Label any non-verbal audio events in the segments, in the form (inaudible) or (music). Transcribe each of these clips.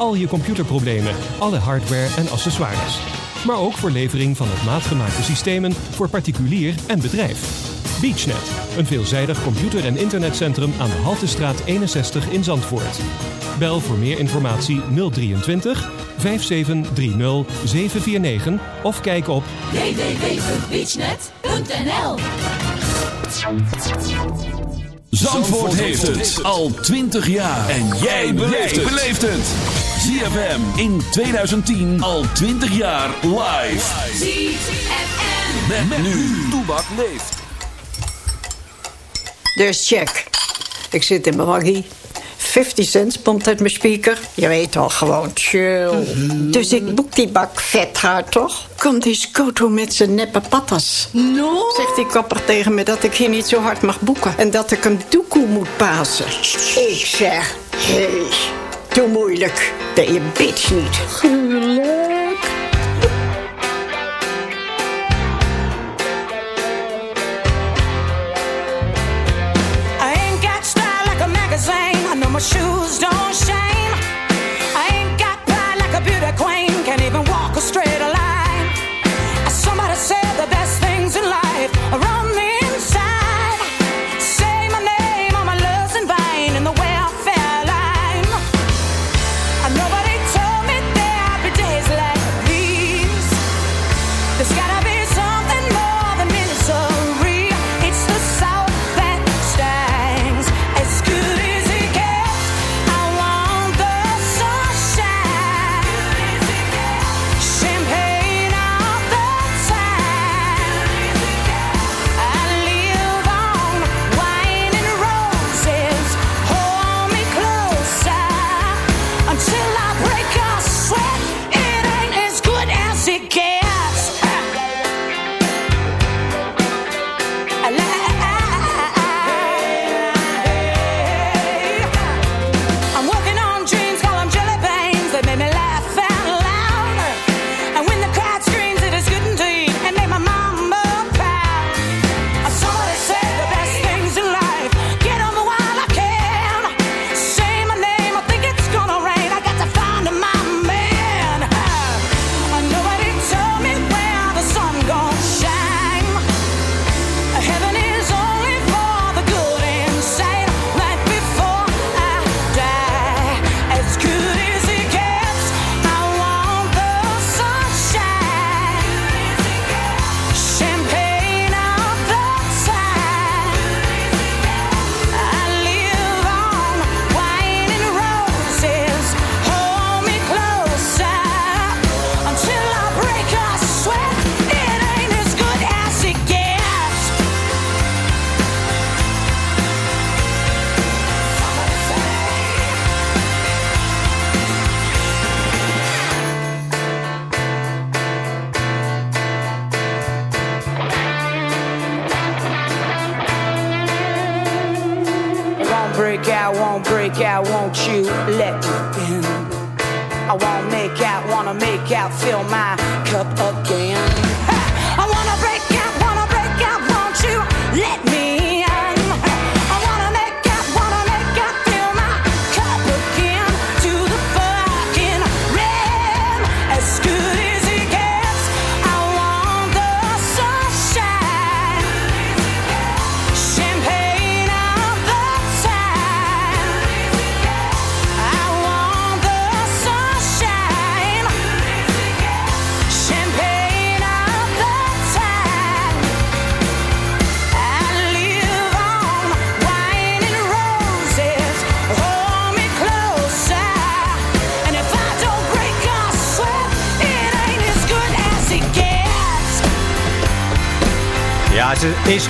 Al je computerproblemen, alle hardware en accessoires. Maar ook voor levering van op maat gemaakte systemen voor particulier en bedrijf. BeachNet, een veelzijdig computer- en internetcentrum aan de Haltestraat 61 in Zandvoort. Bel voor meer informatie 023 5730 749 of kijk op www.beachnet.nl Zandvoort heeft het al 20 jaar. En jij beleeft het. ZFM in 2010 al 20 jaar live. ZFM Met, met nu. Toebak leeft. Dus check. Ik zit in mijn waggie. 50 cent pompt uit mijn speaker. Je weet al, gewoon chill. Dus ik boek die bak vet hard, toch? Komt die Scoto met zijn neppe patas. No? Zegt die kapper tegen me dat ik hier niet zo hard mag boeken. En dat ik een doekoe moet pasen. Ik zeg, hé, hey, doe moeilijk. Ben je bitch niet. Gruwelijk. I ain't got style like a magazine. I know my shoes don't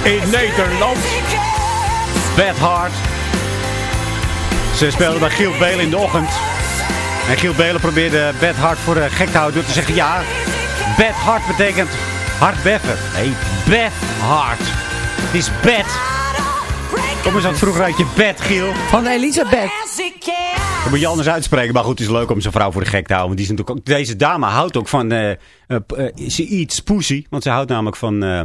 in Nederland. Bad Hart. Ze speelde bij Giel Belen in de ochtend. En Giel Belen probeerde Bad Hart voor de gek te houden door te zeggen... Ja, Bad Hart betekent hard beffen. Nee, Bad Hart. Het is bed. Kom eens aan vroeger uit je bed, Giel. Van Elisabeth. Dat moet je anders uitspreken. Maar goed, het is leuk om zijn vrouw voor de gek te houden. Want die is natuurlijk ook, deze dame houdt ook van... eh, eh, eh, ze eat pussy. Want ze houdt namelijk van... eh,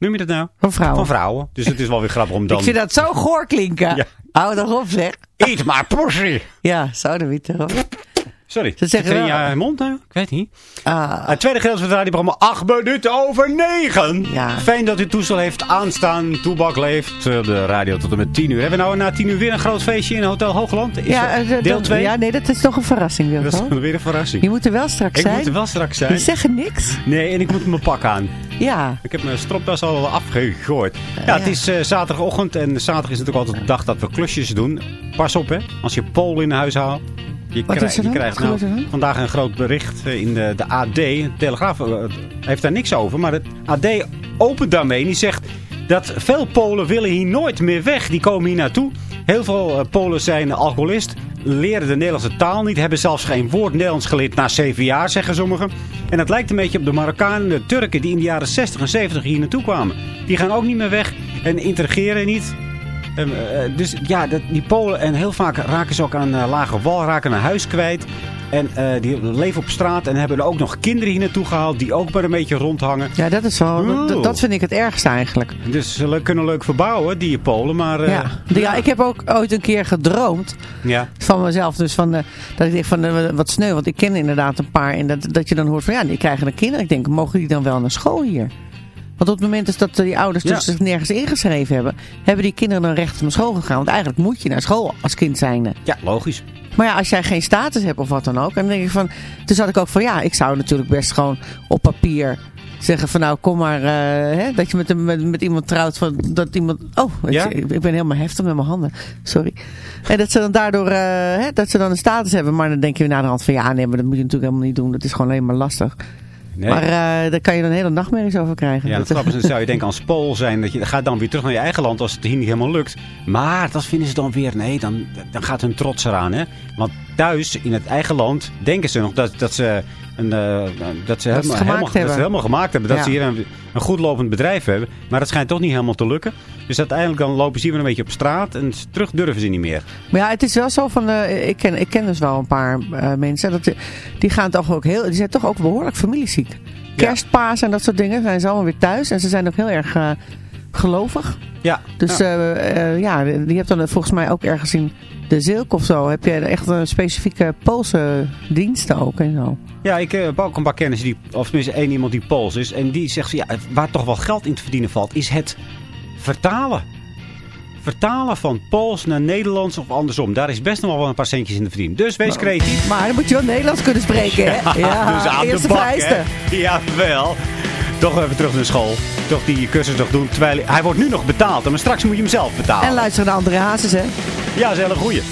noem je dat nou? Van vrouwen. Van vrouwen. Dus het is wel weer grappig om dan... Ik vind dat zo goor klinken. Ja. Hou erop zeg. Eat my pussy. Ja, zo de witte erop. Sorry. Ze zeggen wel- je mond nou? Ik weet niet. Ah, Het tweede gedeelte van het radioprogramma 8 minuten over 9. Ja. Fijn dat u toestel heeft aanstaan. Toebak leeft eh, de radio tot en met 10 uur. Hebben we nou na 10 uur weer een groot feestje in Hotel Hoogland? Is ja, dat eh, deel 2? Ja, nee, dat is toch een verrassing, dat Wilco. is weer een verrassing. Je moet er wel straks Ik zijn. moet er wel straks zijn. Die zeggen niks. Nee, en ik moet mijn pak aan. Ja. Ik heb mijn stropdas al afgegooid. Ja, het ja. is eh, zaterdagochtend en zaterdag is natuurlijk altijd de dag dat we klusjes doen. Pas op hè, als je Pool in huis haalt. Je, Wat krijgt- is er dan? je krijgt Wat nou vandaag een groot bericht eh, in de, de AD. De Telegraaf eh, heeft daar niks over. Maar het AD opent daarmee en die zegt dat veel Polen willen hier nooit meer weg. Die komen hier naartoe. Heel veel eh, Polen zijn alcoholist. Leren de Nederlandse taal niet. Hebben zelfs geen woord Nederlands geleerd na zeven jaar, zeggen sommigen. En het lijkt een beetje op de Marokkanen en de Turken die in de jaren 60 en 70 hier naartoe kwamen. Die gaan ook niet meer weg en integreren niet. Ehm, eh, dus ja, dat, die Polen, en heel vaak raken ze ook aan eh, lage wal, raken een huis kwijt. En eh, die leven op straat en hebben er ook nog kinderen hier naartoe gehaald die ook maar een beetje rondhangen. Ja, dat is wel, dat, vind ik het ergste eigenlijk. Dus ze kunnen leuk verbouwen, die Polen, maar... ja. ja, ik heb ook ooit een keer gedroomd ja. van mezelf. Dus van, dat ik denk van wat sneu. Want ik ken inderdaad een paar. En dat, dat je dan hoort van ja, die krijgen een kinderen. Ik denk, mogen die dan wel naar school hier? Want op het moment is dat die ouders dus Ja. zich nergens ingeschreven hebben, hebben die kinderen dan recht naar school gegaan. Want eigenlijk moet je naar school als kind zijnde. ja, logisch. Maar ja, als jij geen status hebt of wat dan ook. En dan denk ik van, toen zat ik ook van ja, ik zou natuurlijk best gewoon op papier zeggen van nou kom maar, eh, hè, dat je met, met, met iemand trouwt van dat iemand, oh ik, Ja? ik ben helemaal heftig met mijn handen, sorry. En dat ze dan daardoor, eh, hè, dat ze dan een status hebben, maar dan denk je na de hand van ja nee, maar dat moet je natuurlijk helemaal niet doen, dat is gewoon alleen maar lastig. Nee. Maar eh, daar kan je dan hele nachtmerries over krijgen. Ja, dat grappige is, dan zou je denken als Pool zijn, dat je gaat dan weer terug naar je eigen land als het hier niet helemaal lukt. Maar dat vinden ze dan weer, nee, dan, dan gaat hun trots eraan. Hè? Want thuis, in het eigen land, denken ze nog dat, dat ze... Een, eh, dat, ze helemaal, het gemaakt helemaal, dat ze helemaal gemaakt hebben. Dat Ja. ze hier een, een goed lopend bedrijf hebben. Maar dat schijnt toch niet helemaal te lukken. Dus uiteindelijk dan lopen ze hier weer een beetje op straat. En terug durven ze niet meer. Maar ja, het is wel zo van, eh, ik, ken, ik ken dus wel een paar eh, mensen. Dat, die- gaan toch ook heel, die zijn toch ook behoorlijk familieziek. Kerstpaas en dat soort dingen zijn ze allemaal weer thuis. En ze zijn ook heel erg gelovig. Ja, Dus ja. eh, ja, die hebt dan volgens mij ook ergens in de Zilk of zo. Heb je echt een specifieke Poolse diensten ook en zo. Ja, ik eh, heb ook een paar kennissen, die, of tenminste één iemand die Pools is. En die zegt, ja, waar toch wel geld in te verdienen valt, is het vertalen. Vertalen van Pools naar Nederlands of andersom. Daar is best nog wel een paar centjes in te verdienen. Dus wees creatief. Maar dan moet je wel Nederlands kunnen spreken, hè? (laughs) Ja, dus aan eerste de bak, hè. (laughs) Jawel. Toch even terug naar school. Toch die cursus nog doen. Terwijl hij, wordt nu nog betaald. Maar straks moet je hem zelf betalen. En luister naar André Hazes, hè? Ja, dat is een hele goeie.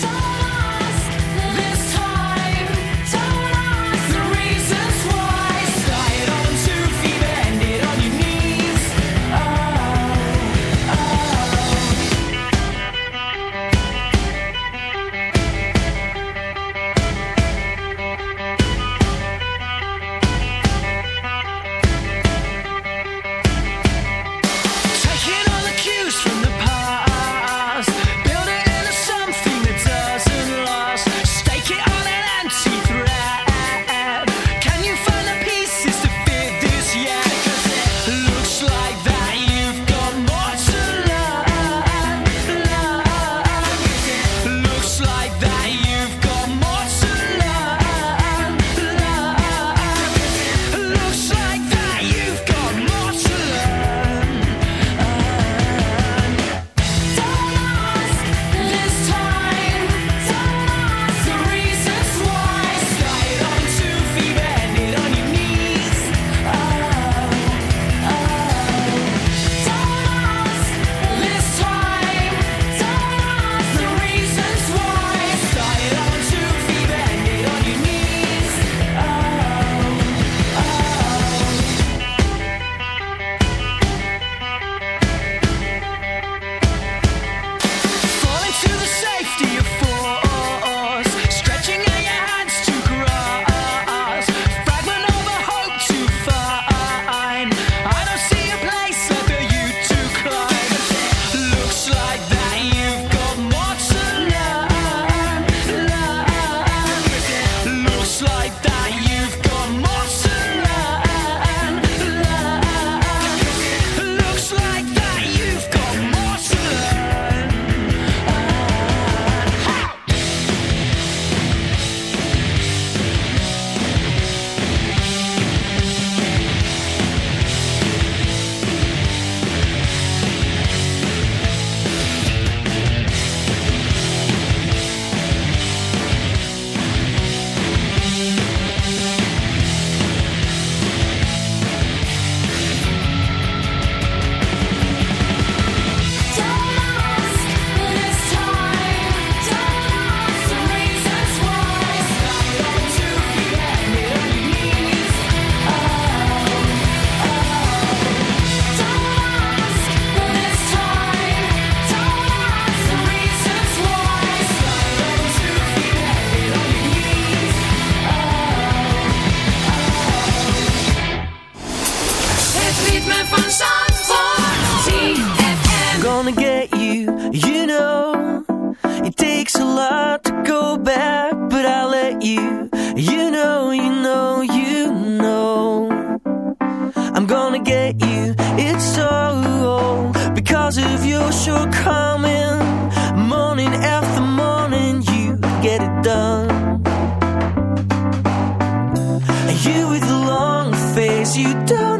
Face, you don't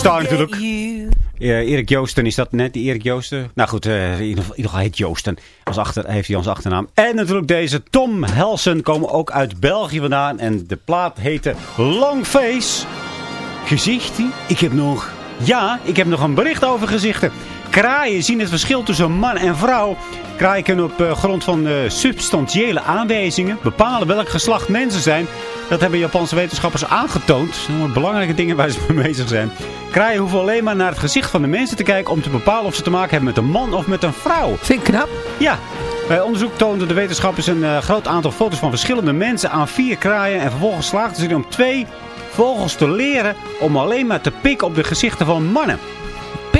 Star natuurlijk. Eh, Erik Joosten, is dat net die Erik Joosten? Nou goed, eh, in, ieder geval, heet Joosten. Als achter, heeft hij als achternaam. En natuurlijk deze Tom Helsen komen ook uit België vandaan. En de plaat heette Longface. Gezichten? Ik heb nog... Ja, ik heb nog een bericht over gezichten. Kraaien zien het verschil tussen man en vrouw. Kraaien kunnen op eh, grond van eh, substantiële aanwijzingen bepalen welk geslacht mensen zijn. Dat hebben Japanse wetenschappers aangetoond. Dat zijn belangrijke dingen waar ze (laughs) mee bezig zijn. Kraaien hoeven alleen maar naar het gezicht van de mensen te kijken om te bepalen of ze te maken hebben met een man of met een vrouw. Vind ik knap. Ja, bij onderzoek toonden de wetenschappers een eh, groot aantal foto's van verschillende mensen aan vier kraaien. En vervolgens slaagden ze erin om twee vogels te leren om alleen maar te pikken op de gezichten van mannen.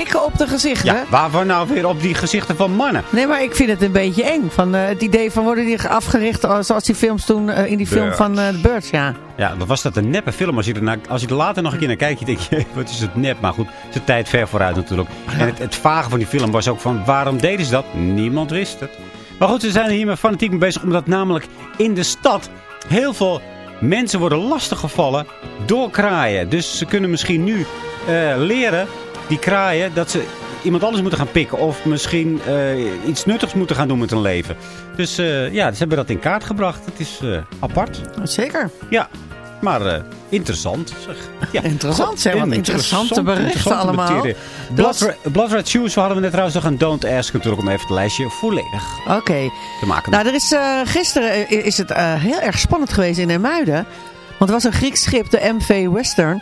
Pikken op de gezichten. Ja, waarvan nou weer op die gezichten van mannen? Nee, maar ik vind het een beetje eng. Van, eh, het idee van worden die afgericht eh, zoals die films toen eh, in die film Birds. van The Birds, ja. Ja, dan was dat een neppe film. Als je, er, als je er later nog een keer naar kijkt, je denkt (laughs) je, wat is het nep. Maar goed, het is de tijd ver vooruit natuurlijk. En het, het vage van die film was ook van, waarom deden ze dat? Niemand wist het. Maar goed, ze zijn er hier met fanatiek mee bezig, omdat namelijk in de stad heel veel mensen worden lastiggevallen door kraaien. Dus ze kunnen misschien nu leren, die kraaien, dat ze iemand anders moeten gaan pikken. Of misschien eh, iets nuttigs moeten gaan doen met hun leven. Dus eh, ja, ze hebben dat in kaart gebracht. Het is eh, apart. Zeker. Ja, maar interessant. Zeg. Ja. Interessant, zeg. Wat interessante berichten interessante allemaal. Blood, Red- Blood Red Shoes hadden we net trouwens nog een Don't Ask natuurlijk om even het lijstje volledig Oké. te maken. Nou, er is, gisteren is het heel erg spannend geweest in Ermuiden. Want er was een Grieks schip, de MV Western.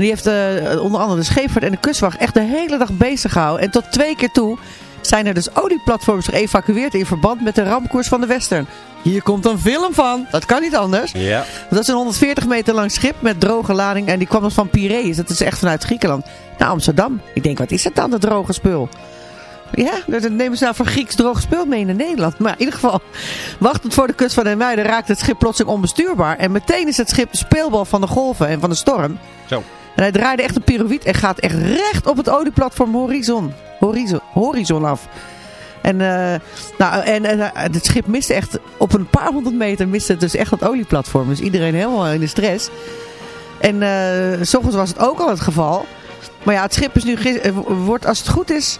Die heeft eh, onder andere de scheepvaart en de kustwacht echt de hele dag bezig gehouden. En tot twee keer toe zijn er dus olieplatforms geëvacueerd in verband met de rampkoers van de Western. Hier komt een film van. Dat kan niet anders. ja. Dat is een 140 meter lang schip met droge lading. En die kwam dus van Piraeus. Dat is echt vanuit Griekenland naar Amsterdam. Ik denk, wat is het dan, dat droge spul? Ja, dat nemen ze nou voor Grieks droog gespeeld mee in Nederland. Maar in ieder geval, wachtend voor de kust van Muiden raakt het schip plotseling onbestuurbaar. En meteen is het schip de speelbal van de golven en van de storm. Zo. Hij draaide echt een pirouette en gaat echt recht op het olieplatform Horizon, horizon, horizon af. En, eh, nou, en, eh, het schip miste echt op een paar honderd meter miste het dus echt het olieplatform. Dus iedereen helemaal in de stress. En ochtends was het ook al het geval. Maar ja, het schip is nu, wordt als het goed is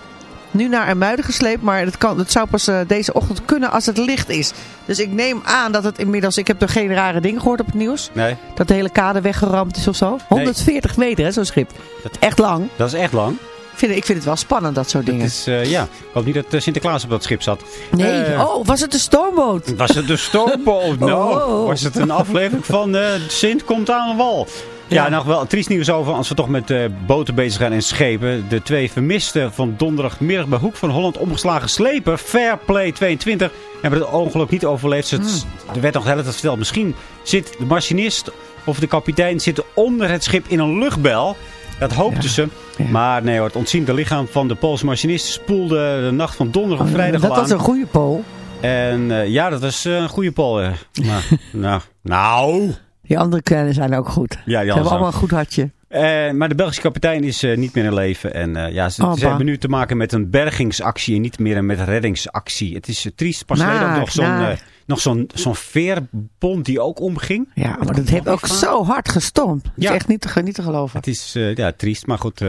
nu naar Ermuiden gesleept. Maar het, kan, het zou pas eh, deze ochtend kunnen als het licht is. Dus ik neem aan dat het inmiddels... Ik heb er geen rare dingen gehoord op het nieuws. Nee, Dat de hele kade weggeramd is of zo. 140 meter hè, zo'n schip. Echt lang. dat is echt lang. Ik vind, ik vind het wel spannend, dat soort dingen. Het is, eh, ja, ik hoop niet dat eh, Sinterklaas op dat schip zat. Nee, oh, was het de stoomboot? Was het de stoomboot? (laughs) Nou, Oh. was het een aflevering van Sint komt aan de wal. Ja, nog wel triest nieuws over als we toch met eh, boten bezig zijn en schepen. De twee vermisten van donderdagmiddag bij Hoek van Holland omgeslagen sleper, Fairplay 22, hebben het ongeluk niet overleefd. Het, Er werd nog de hele tijd verteld, misschien zit de machinist of de kapitein zitten onder het schip in een luchtbel. Dat hoopten ze. Ja. Maar nee hoor, het ontziende lichaam van de Poolse machinist spoelde de nacht van donderdag op vrijdag Oh, dat al was een goede pool. En ja, dat was een goede Pool. Maar, (laughs) nou, nou. Die andere kleine zijn ook goed. die Ze hebben allemaal een goed hartje. Eh, maar de Belgische kapitein is eh, niet meer in leven. En eh, ja, ze, Oh, ze pa. hebben nu te maken met een bergingsactie en niet meer met een reddingsactie. Het is triest. Pas geleden ook nog zo'n nog zo'n zo'n veerpont die ook omging. Ja, maar dat heeft ook zo hard gestormd. Het Ja. is echt niet te, niet te geloven. Het is ja, triest, maar goed.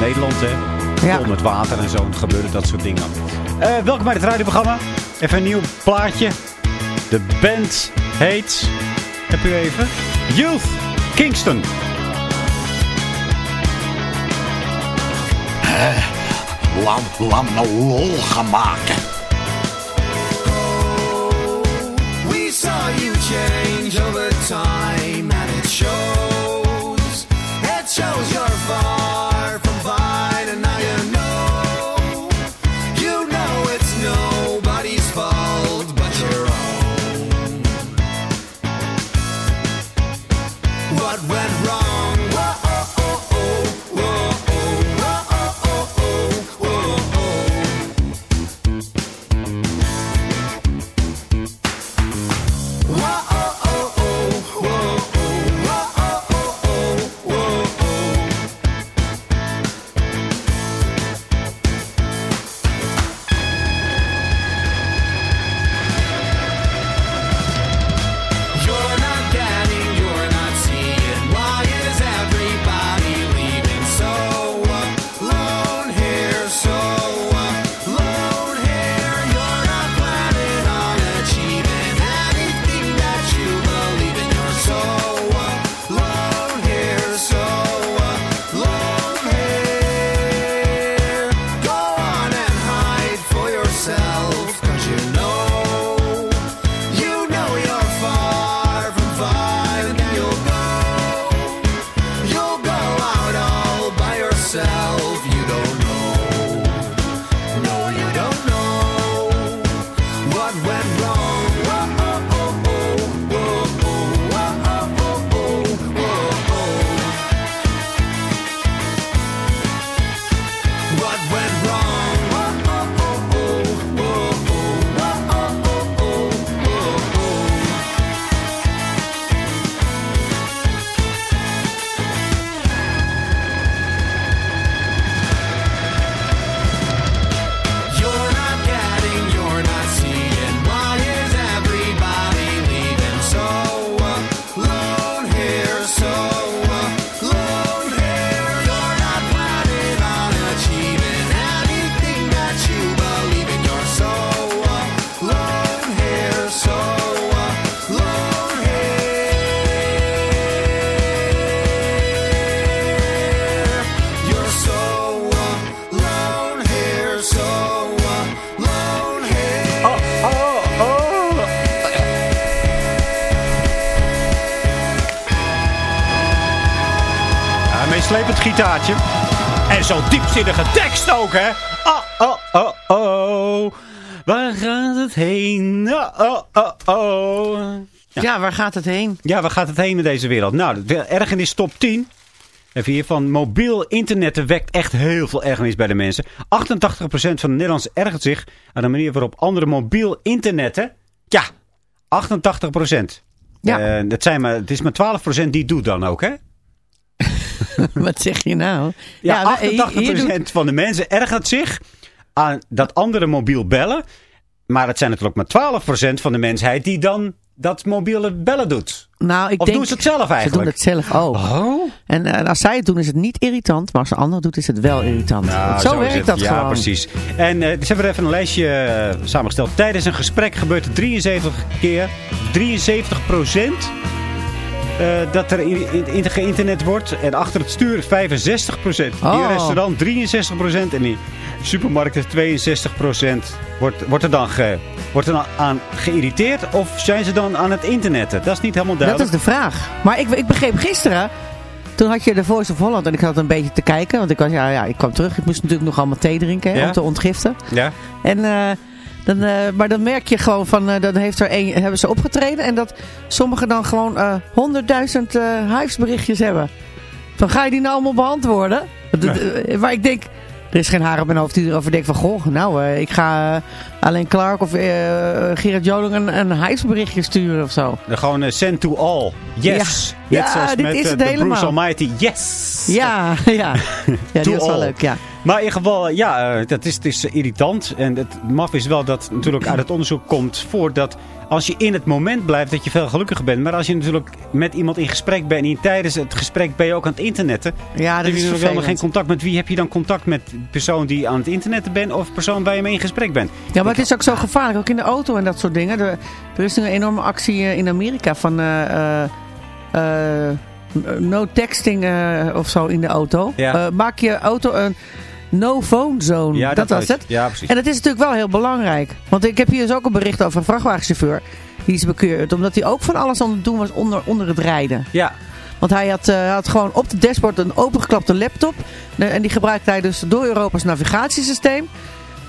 Nederland, hè. Ja. Vol met water en zo. Gebeuren dat soort dingen. Welkom bij het radioprogramma. Even een nieuw plaatje. De band heet... Heb u even? Youth Kingston. Laat, laat me lol gaan maken. We saw you change over time, meeslepend gitaartje. En zo'n diepzinnige tekst ook, hè? Oh, oh, oh, oh. Waar gaat het heen? Oh, oh, oh, oh. Ja. waar gaat het heen? Ja, waar gaat het heen met deze wereld? Nou, de ergernis top 10. Even hier van mobiel internet wekt echt heel veel ergernis bij de mensen. 88% van de Nederlanders ergert zich aan de manier waarop andere mobiel internetten. Ja, 88%. Ja. Eh, dat zijn maar, het is maar 12% die het doet dan ook, hè? (laughs) Wat zeg je nou? Ja, wij- hier- 88% hier doet- van de mensen ergert zich aan dat anderen mobiel bellen. Maar het zijn natuurlijk maar 12% van de mensheid die dan dat mobiele bellen doet. nou, ik Of denk, doen ze het zelf Ze doen eigenlijk? het zelf ook. Oh? En eh, als zij het doen is het niet irritant, maar als een ander doet is het wel irritant. Nou, zo, werkt dat ja, gewoon. precies. En dus hebben we even een lijstje eh, samengesteld. Tijdens een gesprek gebeurt het 73 keer. 73 procent. Eh, dat er in, in, in geïnternet wordt. En achter het stuur 65 procent. In Oh. een restaurant 63 procent. En in supermarkten 62 procent. Wordt, wordt er dan ge, wordt er dan aan geïrriteerd? Of zijn ze dan aan het internetten? Dat is niet helemaal Dat duidelijk. is de vraag. Maar ik, ik begreep gisteren, toen had je de Voice of Holland en ik zat een beetje te kijken. Want ik, was, ja, ja, ik kwam terug, ik moest natuurlijk nog allemaal thee drinken hè, Ja. om te ontgiften. Ja? En, eh, dan, eh, maar dan merk je gewoon van, eh, dan heeft er een, hebben ze opgetreden. En dat sommigen dan gewoon eh, honderdduizend huisberichtjes hebben. Van ga je die nou allemaal beantwoorden? Eh, Waar ik denk, er is geen haar op mijn hoofd die erover denkt van... Goh, nou, ik ga alleen Clark of Gerard Joling een, een huisberichtje sturen of zo. Dan gewoon send to all. Yes. Ja. Net Ja, dit met is het de helemaal. Bruce Almighty. Yes. Ja, ja. (laughs) ja die was wel leuk, ja. Maar in ieder geval, ja, eh, dat is, het is irritant. En het maf is wel dat natuurlijk uit het onderzoek komt voor dat als je in het moment blijft, dat je veel gelukkiger bent. Maar als je natuurlijk met iemand in gesprek bent en tijdens het gesprek ben je ook aan het internetten. Ja, dat heb je natuurlijk helemaal geen contact met wie. Heb je dan contact met de persoon die aan het internetten bent of persoon waar je mee in gesprek bent? Ja, maar het is ook zo gevaarlijk, ook in de auto en dat soort dingen. Er, er is nu een enorme actie eh, in Amerika van eh, no texting of zo in de auto. Ja. Maak je auto een no phone zone. Ja, dat, was het. Ja, precies. En dat is natuurlijk wel heel belangrijk. Want ik heb hier dus ook een bericht over een vrachtwagenchauffeur. Die is bekeurd, omdat hij ook van alles aan het doen was onder, onder het rijden. Ja, Want hij had, eh, had gewoon op de dashboard een opengeklapte laptop. Eh, en die gebruikte hij dus door Europa's navigatiesysteem.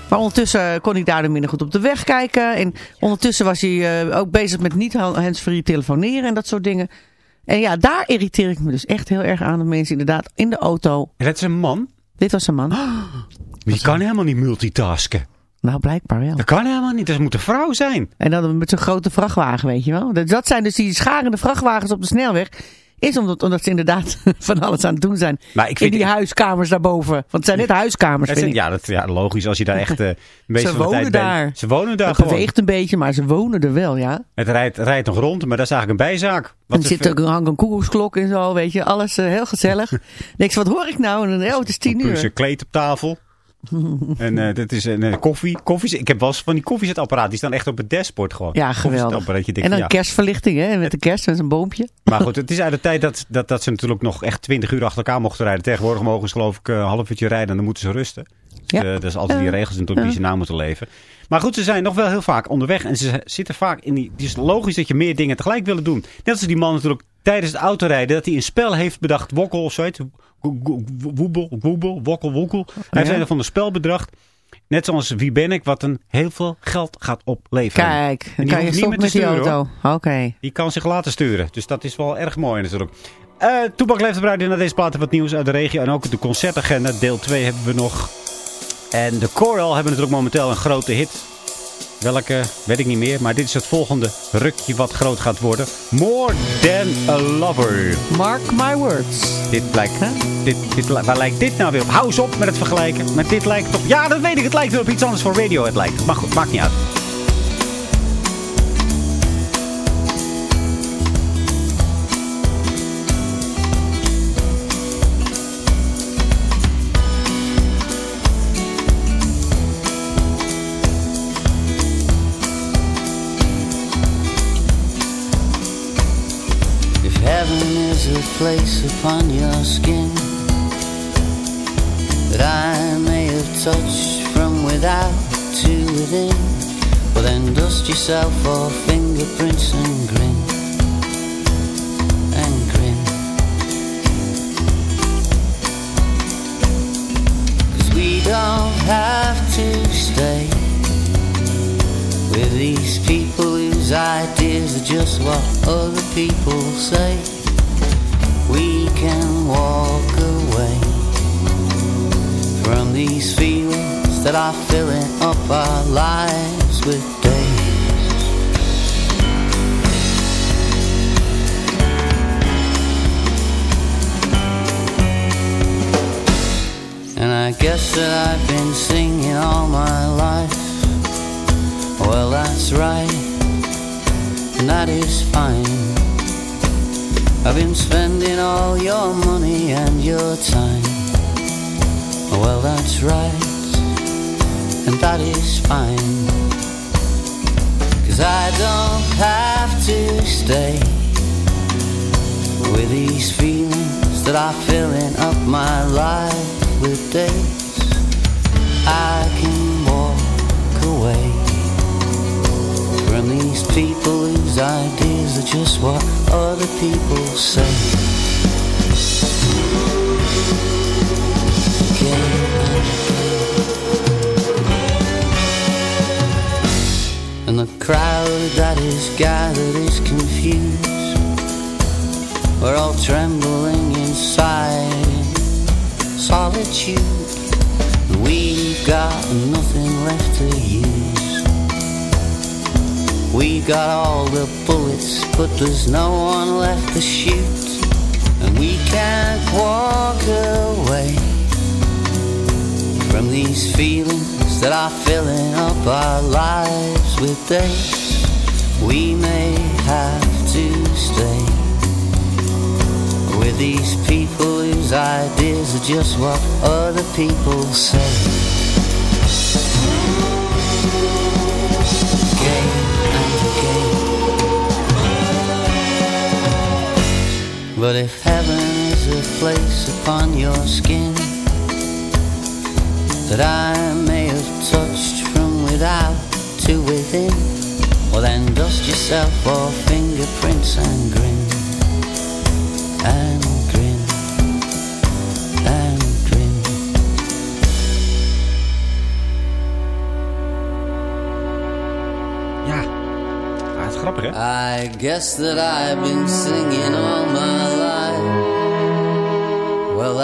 Maar ondertussen kon hij daardoor minder goed op de weg kijken. En ondertussen was hij eh, ook bezig met niet handsfree telefoneren en dat soort dingen. En ja, daar irriteer ik me dus echt heel erg aan. Dat mensen inderdaad in de auto... en dat is een man. Dit was een man. (gasps) Je kan helemaal niet multitasken. Nou, blijkbaar wel. Dat kan helemaal niet. Dat moet een vrouw zijn. En dan met zo'n grote vrachtwagen, weet je wel. Dat- Dat zijn dus die scharende vrachtwagens op de snelweg. Is omdat, omdat ze inderdaad (laughs) van alles aan het doen zijn. Maar ik vind- in die huiskamers daarboven. Want het zijn net huiskamers, vind ik. ja, dat, ja, logisch als je daar echt eh een beetje Ze van de tijd wonen bent. daar. Ze wonen daar Het gewoon. beweegt een beetje, maar ze wonen er wel, ja. Het rijdt, rijdt nog rond, maar dat is eigenlijk een bijzaak. Wat er zit ook, hangt een koekoeksklok en zo, weet je. Alles eh, heel gezellig. (laughs) Je, wat hoor ik nou? En oh, het is tien uur. een kleed op tafel. (laughs) en eh dat is een eh, koffie. koffie. Ik heb wel eens van die koffiezetapparaten. Die staan echt op het dashboard gewoon. Ja, geweldig. Koffiezetapparaat. Denkt En dan ja. kerstverlichting, hè. Met de kerst, met een boompje. Maar goed, het is uit de tijd dat, dat, dat ze natuurlijk nog echt 20 uur achter elkaar mochten rijden. Tegenwoordig mogen ze geloof ik eh, een half uurtje rijden en dan moeten ze rusten. Ja. Eh, dat is altijd die Ja. regels natuurlijk die ze na moeten leven. Maar goed, ze zijn nog wel heel vaak onderweg. En ze zitten vaak in die... Het is logisch dat je meer dingen tegelijk willen doen. Net als die man natuurlijk tijdens het autorijden... dat hij een spel heeft bedacht. Wokkel of zoiets. Wo- wo- Woebel, woebel, wokkel, woekel. Hij heeft Ja. een van de spel bedacht. Net zoals Wie ben ik? Wat een heel veel geld gaat opleveren. Kijk, dan kan je niet met te die auto. Oké. Die kan zich laten sturen. Dus dat is wel erg mooi natuurlijk. Eh Toepak leeft naar deze platen wat nieuws uit de regio. En ook de concertagenda. Deel 2 hebben we nog. En de Coral hebben natuurlijk momenteel een grote hit. Welke, weet ik niet meer. Maar dit is het volgende rukje wat groot gaat worden. More Than A Lover. Mark my words. Dit lijkt, dit, dit, li- waar lijkt dit nou weer op? Hou eens op met het vergelijken. Met dit lijkt op... Ja, dat weet ik. Het lijkt weer op iets anders voor radio. Het lijkt. Maar goed, maakt niet uit. Place upon your skin that I may have touched from without to within, well then dust yourself for fingerprints and grin and grin. Cause we don't have to stay with these people whose ideas are just what other people say. We can walk away from these feelings that are filling up our lives with days. And I guess that I've been singing all my life. Well, that's right, and that is fine. I've been spending all your money and your time. Well, that's right, and that is fine. Cause I don't have to stay with these feelings that are filling up my life with days. I can walk away from these people whose ideas are just what other people say. And. And the crowd that is gathered is confused. We're all trembling inside solitude. We've got nothing left to use. We got all the bullets, but there's no one left to shoot. And we can't walk away from these feelings that are filling up our lives with days. We may have to stay with these people whose ideas are just what other people say. But if heaven is a place upon your skin that I may have touched from without to within, well then dust yourself for fingerprints and grin and grin and grin. Ja. Ah, het is grappig, hè? I guess that I've been singing all my.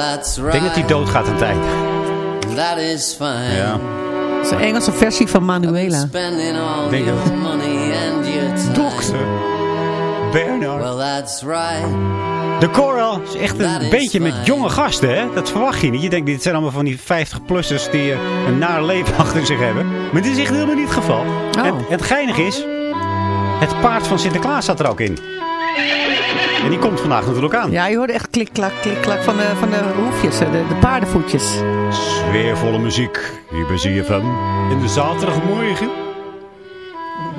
That's Ik right. denk dat hij doodgaat aan het eind. That is fine. Ja. Dat is een Engelse versie van Manuela. Spending all Denk your het. Dokter. Bernard. Well, that's right. De Coral is echt een is beetje met jonge gasten, hè? Dat verwacht je niet. Je denkt, dit zijn allemaal van die 50-plussers die eh, een naar leven achter zich hebben. Maar dit is echt helemaal niet het geval. Oh. En het geinige is, het paard van Sinterklaas zat er ook in. En die komt vandaag natuurlijk aan. Ja, je hoorde echt klik-klak, klik-klak van de, van de hoefjes, de, de paardenvoetjes. Sfeervolle muziek hier bij ZFM. In de zaterdagmorgen.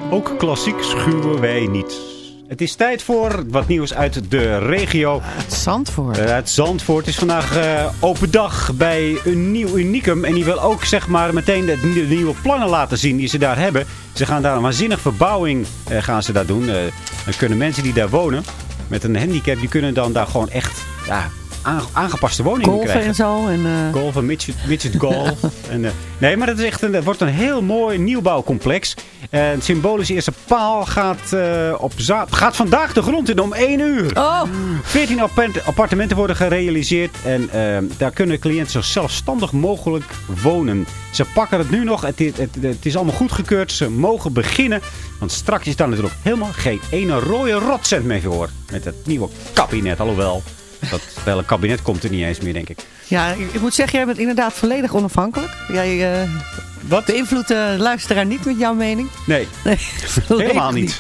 Ook klassiek schuwen wij niet. Het is tijd voor wat nieuws uit de regio. Het Zandvoort. Eh, uit Zandvoort Het is vandaag eh, open dag bij een nieuw Unicum. En die wil ook zeg maar meteen de, nieuwe- de nieuwe plannen laten zien die ze daar hebben. Ze gaan daar een waanzinnige verbouwing eh, gaan ze daar doen. Eh, dan kunnen mensen die daar wonen met een handicap, die kunnen dan daar gewoon echt ja, aangepaste woningen Golfen krijgen. en zo. En, eh, Golf en midget, midget golf. en, eh, nee, maar het, is echt een, het wordt een heel mooi nieuwbouwcomplex. En het symbolische eerste paal gaat, eh, op gaat vandaag de grond in om 1 uur. Oh, 14 appart- appartementen worden gerealiseerd. En eh, daar kunnen cliënten zo zelfstandig mogelijk wonen. Ze pakken het nu nog. Het, is- het, het is allemaal goedgekeurd. Ze mogen beginnen. Want straks is daar natuurlijk helemaal geen ene rode rotcent mee voor. Met het nieuwe kabinet. Alhoewel, dat hele kabinet komt er niet eens meer, denk ik. ja, ik, moet zeggen, jij bent inderdaad volledig onafhankelijk. Jij eh Wat? beïnvloedt de luisteraar niet met jouw mening. Nee, (laughs) Nee, helemaal niet.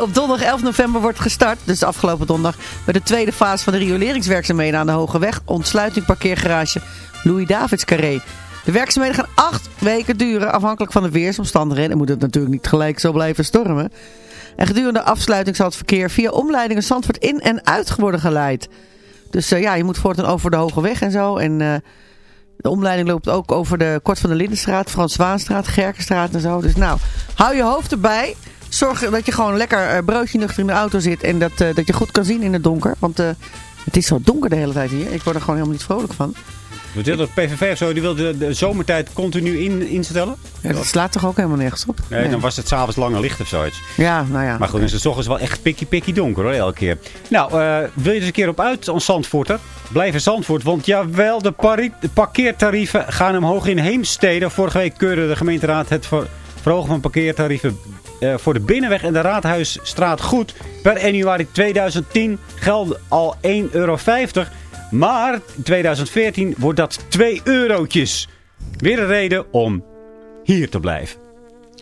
Op donderdag 11 november wordt gestart, dus afgelopen donderdag, bij de tweede fase van de rioleringswerkzaamheden aan de Hoge Weg. Ontsluiting parkeergarage Louis Davids Carré. De werkzaamheden gaan acht weken duren, afhankelijk van de weersomstandigheden. En moet het natuurlijk niet gelijk zo blijven stormen. En gedurende de afsluiting zal het verkeer via omleidingen Zandvoort in en uit worden geleid. Dus eh, ja, je moet voortaan over de Hoge Weg en zo. En eh, de omleiding loopt ook over de Kort van de Lindenstraat, Frans Zwaanstraat, Gerkenstraat en zo. Dus nou, hou je hoofd erbij. Zorg dat je gewoon lekker eh, broodje nuchter in de auto zit. En dat, dat je goed kan zien in het donker. Want het is zo donker de hele tijd hier. Ik word er gewoon helemaal niet vrolijk van. Het PVV of zo, die wilde de zomertijd continu in, instellen. Ja, dat slaat toch ook helemaal nergens op? Nee, dan was het s'avonds langer licht of zoiets. Ja, nou ja. Maar goed, dan is het ochtends wel echt pikkie pikkie donker hoor, elke keer. Nou, eh, wil je eens een keer op uit, ons Zandvoorter? Blijf in Zandvoort, want jawel, de, parkeertarieven gaan omhoog in Heemstede. Vorige week keurde de gemeenteraad het ver- verhogen van parkeertarieven eh, voor de Binnenweg en de Raadhuisstraat goed. Per 1 januari 2010 geldt al 1,50 euro. Maar in 2014 wordt dat 2 eurotjes. Weer een reden om hier te blijven.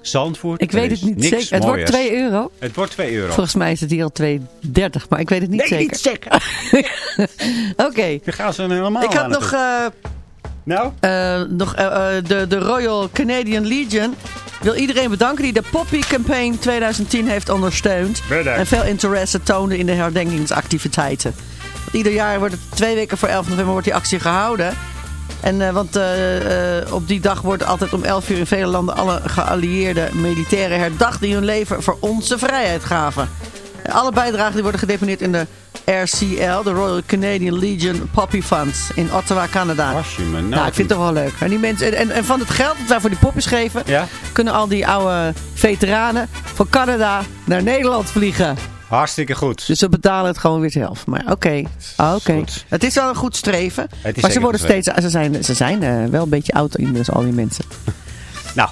Zandvoort. Ik weet het niet zeker. Het wordt mooiers. 2 euro. Het wordt 2 euro. Volgens mij is het hier al 2,30, maar ik weet het niet Nee, zeker. niet zeker. (laughs) Oké. Je gaat ze helemaal Ik had nog, eh, Nou? eh, nog eh, de, de Royal Canadian Legion. Wil iedereen bedanken die de Poppy Campaign 2010 heeft ondersteund. Bedankt. En veel interesse toonde in de herdenkingsactiviteiten. Ieder jaar wordt het twee weken voor 11 november wordt die actie gehouden. En, eh, want eh, eh, op die dag wordt altijd om 11 uur in vele landen alle geallieerde militairen herdacht die hun leven voor onze vrijheid gaven. Alle bijdragen die worden gedeponeerd in de RCL, de Royal Canadian Legion Poppy Funds in Ottawa, Canada. Was je me nou, Nou, ik vind het toch wel leuk. En, die mensen, en, en van het geld dat wij voor die popjes geven, Ja? kunnen al die oude veteranen van Canada naar Nederland vliegen. Hartstikke goed. Dus we betalen het gewoon weer zelf. Maar oké, Ah, oké. Het is wel een goed streven. maar ze worden steeds, ze zijn, ze zijn eh, wel een beetje oud in dus al die mensen. (laughs) Nou,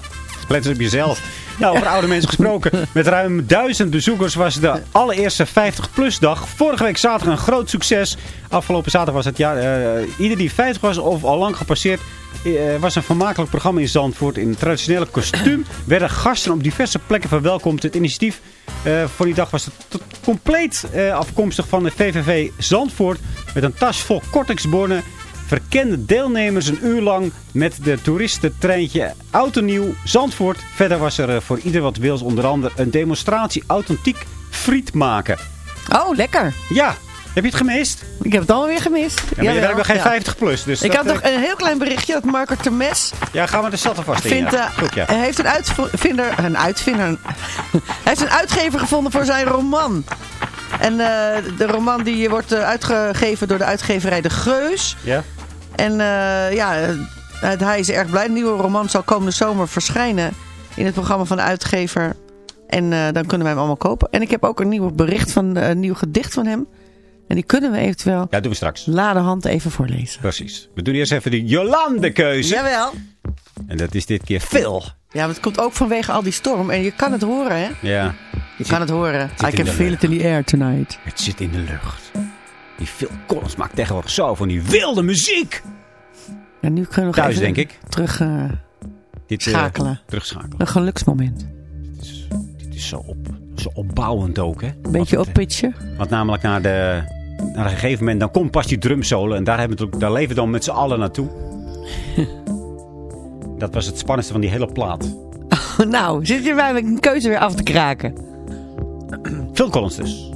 let op jezelf. (laughs) Nou, over oude mensen gesproken. Met ruim duizend bezoekers was de allereerste 50-plus dag. Vorige week zaterdag een groot succes. Afgelopen zaterdag was het jaar. eh, ieder die 50 was of al lang gepasseerd. eh, was een vermakelijk programma in Zandvoort. In traditionele kostuum (clears throat) werden gasten op diverse plekken verwelkomd. Het initiatief eh, voor die dag was het compleet afkomstig van de VVV Zandvoort. Met een tas vol kortingsbonnen verkende deelnemers een uur lang met de toeristentreintje Oud en Nieuw Zandvoort. Verder was er eh, voor ieder wat wils onder andere een demonstratie authentiek friet maken. Oh, lekker. Ja, heb je het gemist? Ik heb het allemaal weer gemist. Ja, maar je Jawel, geen ja. 50 plus. Dus Ik had nog eh, een heel klein berichtje dat Marco Termes Ja, gaan we er zat alvast in. vindt, ja. eh, Goed, ja. hij heeft een uitvinder, een uitvinder, een- (laughs) hij heeft een uitgever gevonden voor zijn roman. En de roman die wordt uitgegeven door de uitgeverij De Geus. ja? En eh, ja, eh, hij is erg blij. De nieuwe roman zal komende zomer verschijnen in het programma van de uitgever. En eh, dan kunnen wij hem allemaal kopen. En ik heb ook een nieuw bericht van eh, een nieuw gedicht van hem. En die kunnen we eventueel Ja, doen we straks. la de hand even voorlezen. Precies. We doen eerst even de Jolande-keuze. Jawel. En dat is dit keer Phil. Ja, maar het komt ook vanwege al die storm. En je kan het horen, hè? Ja, Je kan het horen. zit I can feel lucht. it in the air tonight. het zit in de lucht. Die Phil Collins maakt tegenwoordig zo van die wilde muziek. En nu kunnen we nog Thuis, denk ik. terug eh, Dit, eh, Schakelen. terugschakelen. een geluksmoment. Dit is, dit is zo, op, zo opbouwend ook, hè? Een beetje het, oppitchen. eh, Want namelijk naar, de, naar een gegeven moment, dan komt pas die drumsolo. En daar, hebben we daar leven we dan met z'n allen naartoe. (laughs) Dat was het spannendste van die hele plaat. (laughs) nou, zit je bij een keuze weer af te kraken. Phil Collins dus.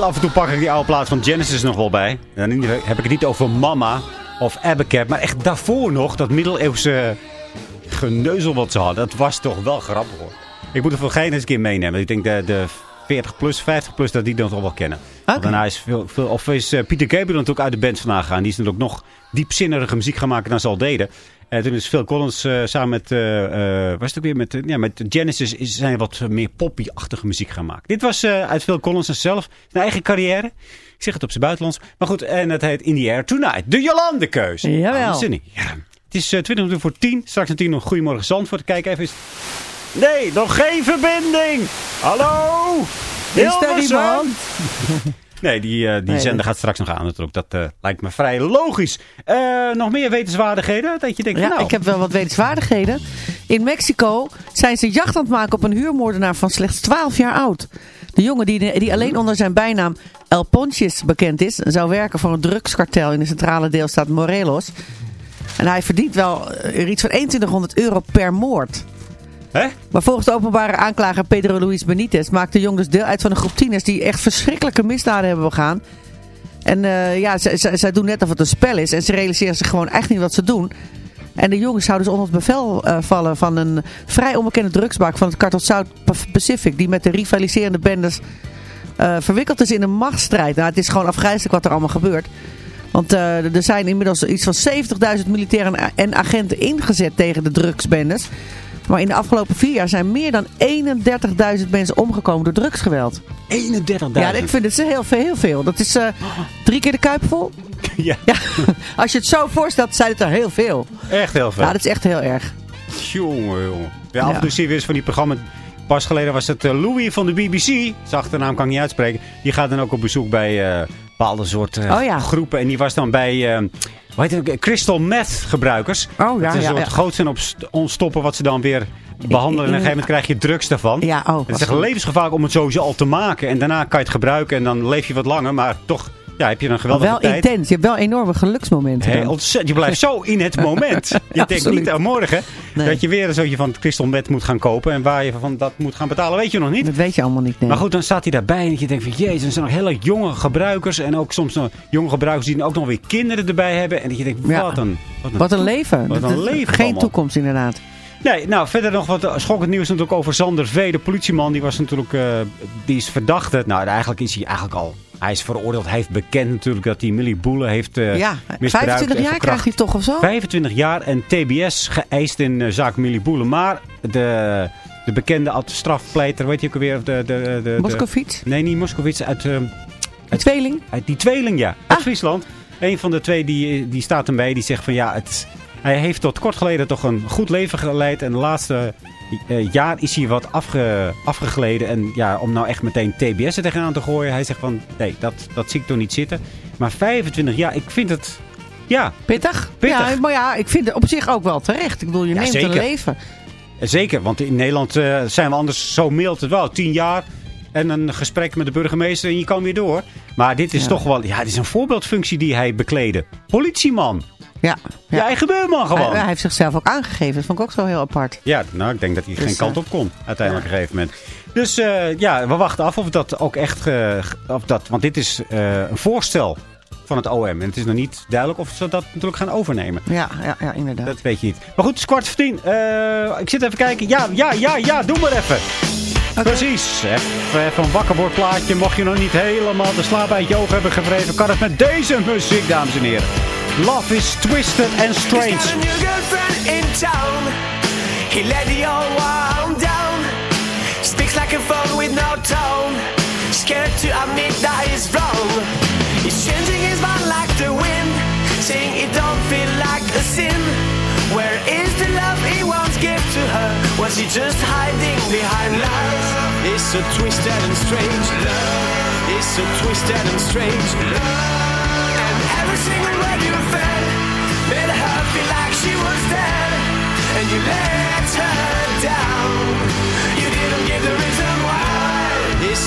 Heel af en toe pak ik die oude plaat van Genesis nog wel bij. Dan heb ik het niet over Mama of Abbacab. Maar echt daarvoor nog, dat middeleeuwse geneuzel wat ze hadden. Dat was toch wel grappig hoor. Ik moet er voor geen eens een keer meenemen. Ik denk de, de 40 plus, 50 plus, dat die dat nog wel kennen. Daarna is veel, veel, of is eh, Pieter Gabriel natuurlijk uit de band vandaan gegaan. Die is natuurlijk nog diepzinnige muziek gaan maken dan ze al deden. En toen is Phil Collins eh, samen met, eh, eh, was het ook weer met, eh, ja, met Genesis, is, zijn wat meer poppy-achtige muziek gaan maken. Dit was eh, uit Phil Collins zelf, zijn eigen carrière. Ik zeg het op zijn buitenlands. Maar goed, en het heet In the Air Tonight. De Jolande-keus. Jawel. Aan de zinning. Ja. Het is eh, 20 minuten voor 10. Straks 10 nog Goedemorgen Zandvoort. Kijk even eens. Nee, nog geen verbinding. Hallo? Is er iemand? (laughs) Nee, die, eh, die Nee, zender gaat straks nog aan natuurlijk. Dat eh, lijkt me vrij logisch. Eh, nog meer wetenswaardigheden? Dat je denkt, Ja, nou, ik heb wel wat wetenswaardigheden. In Mexico zijn ze jacht aan het maken op een huurmoordenaar van slechts 12 jaar oud. De jongen die, die alleen onder zijn bijnaam El Ponches bekend is, zou werken voor een drugskartel in de centrale deelstaat Morelos. En hij verdient wel iets van 2100 euro per moord. Maar volgens de openbare aanklager Pedro Luis Benitez maakt de jong dus deel uit van een groep tieners die echt verschrikkelijke misdaden hebben begaan. En eh, ja, zij, doen net of het een spel is en ze realiseren zich gewoon echt niet wat ze doen. En de jongens zouden dus onder het bevel eh, vallen van een vrij onbekende drugsbaak van het kartel South Pacific. Die met de rivaliserende bendes eh, verwikkeld is in een machtsstrijd. Nou, het is gewoon afgrijzelijk wat er allemaal gebeurt. Want er zijn inmiddels iets van 70.000 militairen en agenten ingezet tegen de drugsbendes. Maar in de afgelopen vier jaar zijn meer dan 31.000 mensen omgekomen door drugsgeweld. 31.000. Ja, ik vind het heel veel. Heel veel. Dat is eh, drie keer de kuip vol. (laughs) Ja, Ja, (laughs) als je het zo voorstelt, zijn het er heel veel. echt heel veel. Ja, dat is echt heel erg. Jongen, jongen. Ja, af en toe zie je weer eens van die programma's. Pas geleden was het eh, Louis van de BBC. Zijn achternaam kan ik niet uitspreken. Die gaat dan ook op bezoek bij eh, bepaalde soorten Oh ja. groepen. En die was dan bij... eh, hoe heet het? Crystal meth gebruikers. Oh, ja, dat is een ja, soort ja. ontstoppen wat ze dan weer behandelen. En op een gegeven moment krijg je drugs daarvan. Ja, oh, het is echt goed. levensgevaarlijk om het sowieso al te maken. En daarna kan je het gebruiken en dan leef je wat langer. Maar toch ja, heb je een geweldige Wel tijd. intens. Je hebt wel enorme geluksmomenten. Hey, ontzettend. Je blijft (laughs) zo in het moment. Je (laughs) denkt Absoluut. niet aan morgen Nee. dat je weer een soortje van crystal meth moet gaan kopen. En waar je van dat moet gaan betalen, weet je nog niet. Dat weet je allemaal niet. Nee. Maar goed, dan staat hij daarbij en je denkt van jezus, er zijn nog hele jonge gebruikers. En ook soms nog jonge gebruikers die ook nog weer kinderen erbij hebben. En dat je denkt, Ja. wat een... Wat een leven. Wat een leven Geen allemaal. toekomst inderdaad. Nee, nou verder nog wat schokkend nieuws natuurlijk over Sander V, de politieman. Die was natuurlijk, eh, die is verdachte. Nou, eigenlijk is hij eigenlijk al, hij is veroordeeld. Hij heeft bekend natuurlijk dat hij Millie Boele heeft eh ja, misbruikt 25 en jaar krijgt hij toch of zo? 25 jaar en TBS geëist in eh, zaak Millie Boele. Maar de, de bekende strafpleiter, weet je ook alweer? De, de, de, Moskovits? Nee, niet Moskowitz. Uit, eh, Een tweeling? uit die tweeling, ja. Uit Ah. Friesland. Een van de twee die, die staat erbij. Die zegt van ja, het, hij heeft tot kort geleden toch een goed leven geleid. En de laatste eh, jaar is hij wat afge, afgegleden. En ja, om nou echt meteen TBS er tegenaan te gooien. Hij zegt van nee, dat, dat zie ik toch niet zitten. Maar 25 jaar, ik vind het... Ja, Pittig? Pittig. Ja, maar ja, ik vind het op zich ook wel terecht. Ik bedoel, je Ja, neemt zeker. een leven. zeker. Want in Nederland eh, zijn we anders zo mild. het wel 10 jaar en een gesprek met de burgemeester en je kan weer door. Maar dit is Ja. toch wel... Ja, dit is een voorbeeldfunctie die hij bekleedde. Politieman. Ja. Je ja. eigen buurman Hij, gewoon. hij heeft zichzelf ook aangegeven. Dat vond ik ook zo heel apart. Ja, nou, ik denk dat hij Dus, geen kant eh, op kon. Uiteindelijk op een gegeven moment. Dus eh, ja, we wachten af of dat ook echt... eh, of dat, want dit is een voorstel van het OM. En het is nog niet duidelijk of ze dat natuurlijk gaan overnemen. Ja, ja, ja inderdaad. Dat weet je niet. Maar goed, het is kwart voor tien. Ik zit even kijken. Ja, ja, ja, ja, doe maar even. Precies. Even, even een wakkerwoordplaatje. Mocht je nog niet helemaal de slaap uit je ogen hebben gevreven, kan het met deze muziek, dames en heren. Love is twisted and He's strange. got a new girlfriend in town. He let the old one down. Speaks like a phone with no tone. Scared to admit that he's wrong. He's changing his mind like the wind. Saying it don't feel like a sin. Where is the love he once gave to her? Was he just hiding behind lies? It's so twisted and strange. Love is so twisted and strange. Love. And every single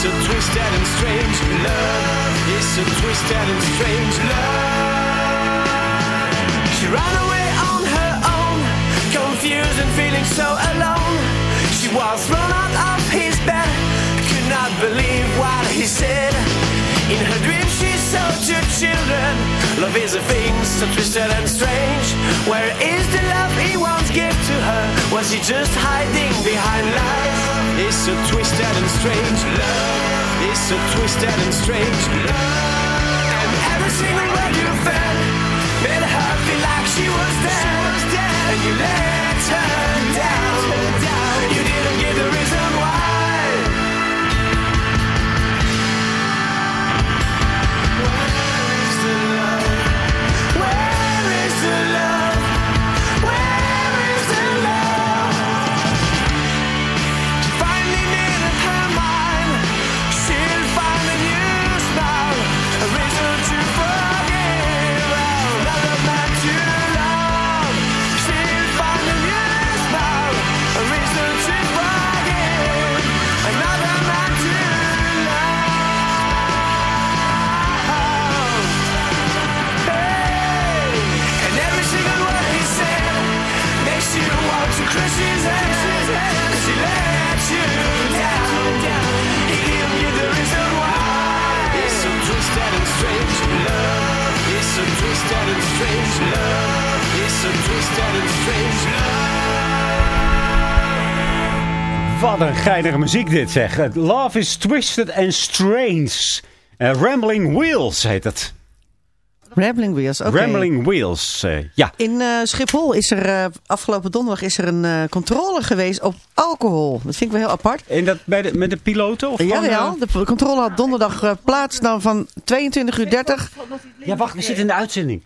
so twisted and strange. Love twisted and strange. Love. She ran away on her own, confused and feeling so alone. She was thrown out of his bed, could not believe what he said. In her dreams, she saw two children. Love is a thing so twisted and strange. Where is the love he once gave to her? Was he just hiding behind lies? It's so twisted and strange. Love is so twisted and strange. Love. And every single word you fed made her feel like she was dead. And you let her down. You didn't give the reason and strange. Love is so twisted and strange. Wat een geinige muziek dit zeg. Love is twisted and strange. Eh, Rambling Wheels heet het. Rambling Wheels, oké. Rambling Wheels, eh, ja. In eh, Schiphol is er eh, afgelopen donderdag is er een eh, controle geweest op alcohol. Dat vind ik wel heel apart. En dat bij de, met de piloten? Of Ja, ja, de controle had donderdag plaats dan van 22 uur 30. eh, ja, wacht, we zitten in de uitzending.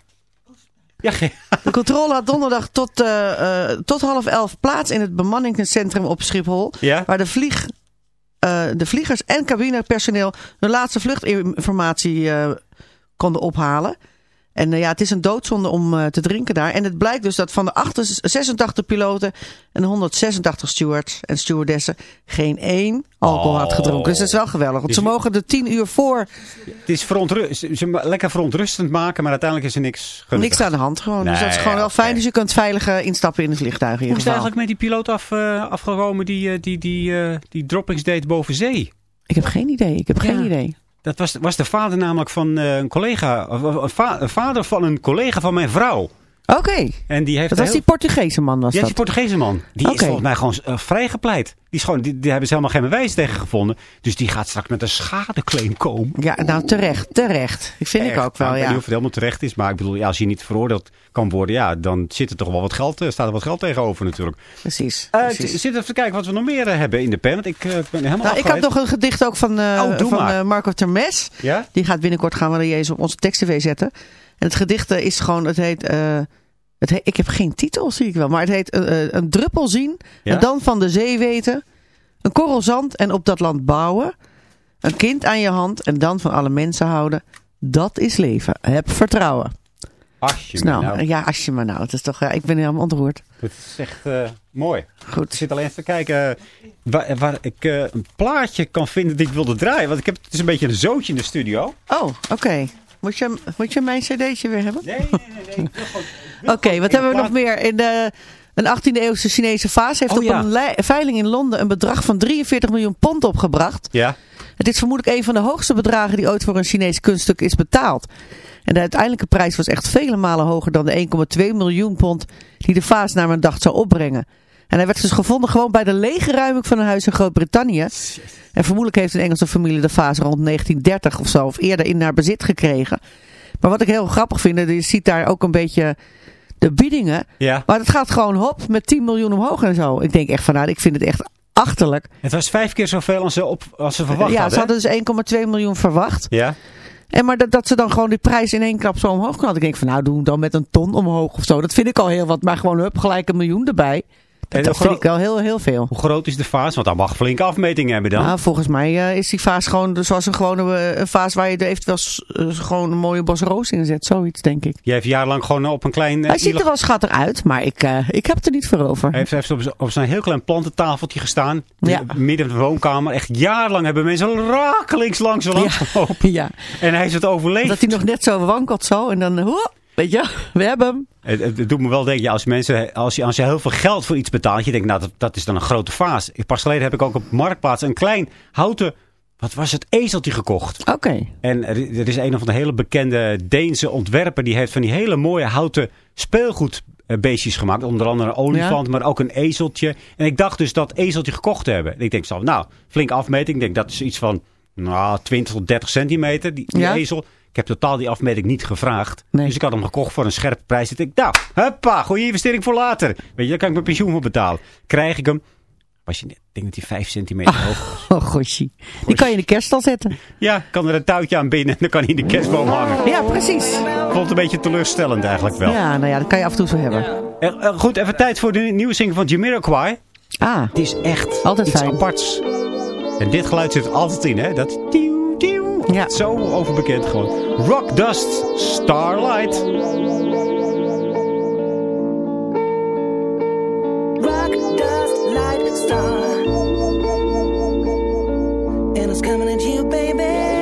Ja, (laughs) De controle had donderdag tot, eh, eh, tot half elf plaats in het bemanningscentrum op Schiphol. Ja. Waar de, vlieg, eh, de vliegers en cabinepersoneel hun laatste vluchtinformatie konden ophalen. En eh, ja, het is een doodzonde om eh, te drinken daar. En het blijkt dus dat van de 8 86 piloten en 186 stewards en stewardessen geen één alcohol had Oh. gedronken. Dus dat is wel geweldig. Want ze Dus- mogen er 10 uur voor het is ze, lekker verontrustend maken, maar uiteindelijk is er niks gelukkig. niks aan de hand. Gewoon. dus dat is gewoon wel fijn. Dus je kunt veilig instappen in het vliegtuig in Hoe is het eigenlijk met die piloot af, eh, afgekomen die, die, die, die droppings deed boven zee? Ik heb geen idee. Ik heb geen idee. Dat was, was de vader namelijk van eh, een collega, vader van een collega van mijn vrouw. Oké. En die heeft Dat was heel- die Portugese man was Ja, die dat. Portugese man. Die is volgens mij gewoon uh, vrijgepleit. Die, is gewoon, die, die hebben ze helemaal geen bewijs tegen gevonden. Dus die gaat straks met een schadeclaim komen. Ja, nou terecht. Terecht. Ik vind ik ook wel, Nou, Ik weet ja. niet of het helemaal terecht is. Maar ik bedoel, ja, als je niet veroordeeld kan worden, ja, dan zit er toch wel wat geld, eh, staat er wat geld tegenover natuurlijk. Precies. Eh, ik precies. zit even te kijken wat we nog meer eh, hebben in de pen. Want ik eh, ben helemaal Nou, ik had nog een gedicht ook van, eh, Oh, van eh, Marco Termes. Ja? Die gaat binnenkort gaan we die eens op onze tekst-tv zetten. En het gedicht eh, is gewoon, het heet, eh, het heet, ik heb geen titel zie ik wel, maar het heet eh, Een druppel zien, Ja? en dan van de zee weten, een korrel zand en op dat land bouwen, een kind aan je hand en dan van alle mensen houden, Dat is leven. Heb vertrouwen. Als je Nou, nou, ja, als je maar nou. Het is toch, ja, ik ben helemaal ontroerd. Het is echt mooi. Goed. Ik zit alleen even te kijken waar, waar ik een plaatje kan vinden die ik wilde draaien. Want ik heb, het is een beetje een zootje in de studio. Oh, oké. Moet, je, moet je mijn cd'tje weer hebben? Nee, nee, nee. Oké, wat hebben we nog meer? In de, een 18e eeuwse Chinese vaas heeft Oh, op ja. een li- veiling in Londen een bedrag van 43 miljoen pond opgebracht. Ja, Het is vermoedelijk een van de hoogste bedragen die ooit voor een Chinees kunststuk is betaald. En de uiteindelijke prijs was echt vele malen hoger dan de 1,2 miljoen pond die de vaas naar mijn dag zou opbrengen. En hij werd dus gevonden gewoon bij de lege ruiming van een huis in Groot-Brittannië. En vermoedelijk heeft een Engelse familie de vaas rond 1930 of zo, of eerder in haar bezit gekregen. Maar wat ik heel grappig vind, je ziet daar ook een beetje de biedingen. ja. Maar het gaat gewoon hop met 10 miljoen omhoog en zo. Ik denk echt van, nou, ik vind het echt achterlijk. Het was vijf keer zoveel als ze, op, als ze verwacht ja, hadden. ze hadden dus 1,2 miljoen verwacht. Ja, En maar dat, dat ze dan gewoon die prijs in één klap zo omhoog knallen. Ik denk van nou, doe dan met een ton omhoog of zo. Dat vind ik al heel wat. Maar gewoon hup, gelijk een miljoen erbij. En Dat, hoe vind ik wel heel, heel veel. hoe groot is de vaas? Want dan mag flinke afmetingen hebben dan. Nou, volgens mij eh, is die vaas gewoon zoals een gewone eh, vaas waar je er eventueel eh, gewoon een mooie bos roos in zet. Zoiets, denk ik. Jij heeft jarenlang gewoon op een klein... eh, Hij ziet er wel schattig uit, maar ik, eh, ik heb het er niet voor over. Hij heeft, heeft op, zijn heel klein plantentafeltje gestaan. Ja. Midden in de woonkamer. Echt jarenlang hebben mensen rakelings langs zo gelopen. (laughs) Ja, En hij heeft het overleefd. dat hij nog net zo wankelt zo. En dan, hoe, weet je, we hebben hem. Het, het- het doet me wel denken, ja, als, mensen, als, je, als je heel veel geld voor iets betaalt, je denkt, nou, dat, dat is dan een grote vaas. Pas geleden heb ik ook op Marktplaats een klein houten, wat was het, ezeltje gekocht. Oké. En er, er is een of de hele bekende Deense ontwerper, die heeft van die hele mooie houten speelgoedbeestjes gemaakt. Onder andere een olifant, maar ook een ezeltje. En ik dacht dus dat ezeltje gekocht te hebben. En ik denk zo, nou, flink afmeting. Ik denk, dat is iets van, nou, 20 tot 30 centimeter, die, die Ja. ezel. Ik heb totaal die afmeting niet gevraagd. Nee. Dus ik had hem gekocht voor een scherpe prijs. Ik nou, huppa, goede investering voor later. Weet je, daar kan ik mijn pensioen voor betalen. Krijg ik hem. Was je, ik denk dat hij 5 centimeter hoog was. Oh, gosje. Die kan je in de kerststal zetten. Ja, kan er een touwtje aan binnen en dan kan hij in de kerstboom hangen. Ja, precies. Vond het een beetje teleurstellend eigenlijk wel. Ja, nou ja, dat kan je af en toe zo hebben. Eh, eh, goed, even tijd voor de nieuwe single van Jamiroquai. Ah, Het is echt Altijd iets fijn. aparts. En dit geluid zit er altijd in, hè? Dat. Ja. Zo overbekend gewoon. Rock Dust Starlight. Rock, dust, light, star. And it's coming at you, baby.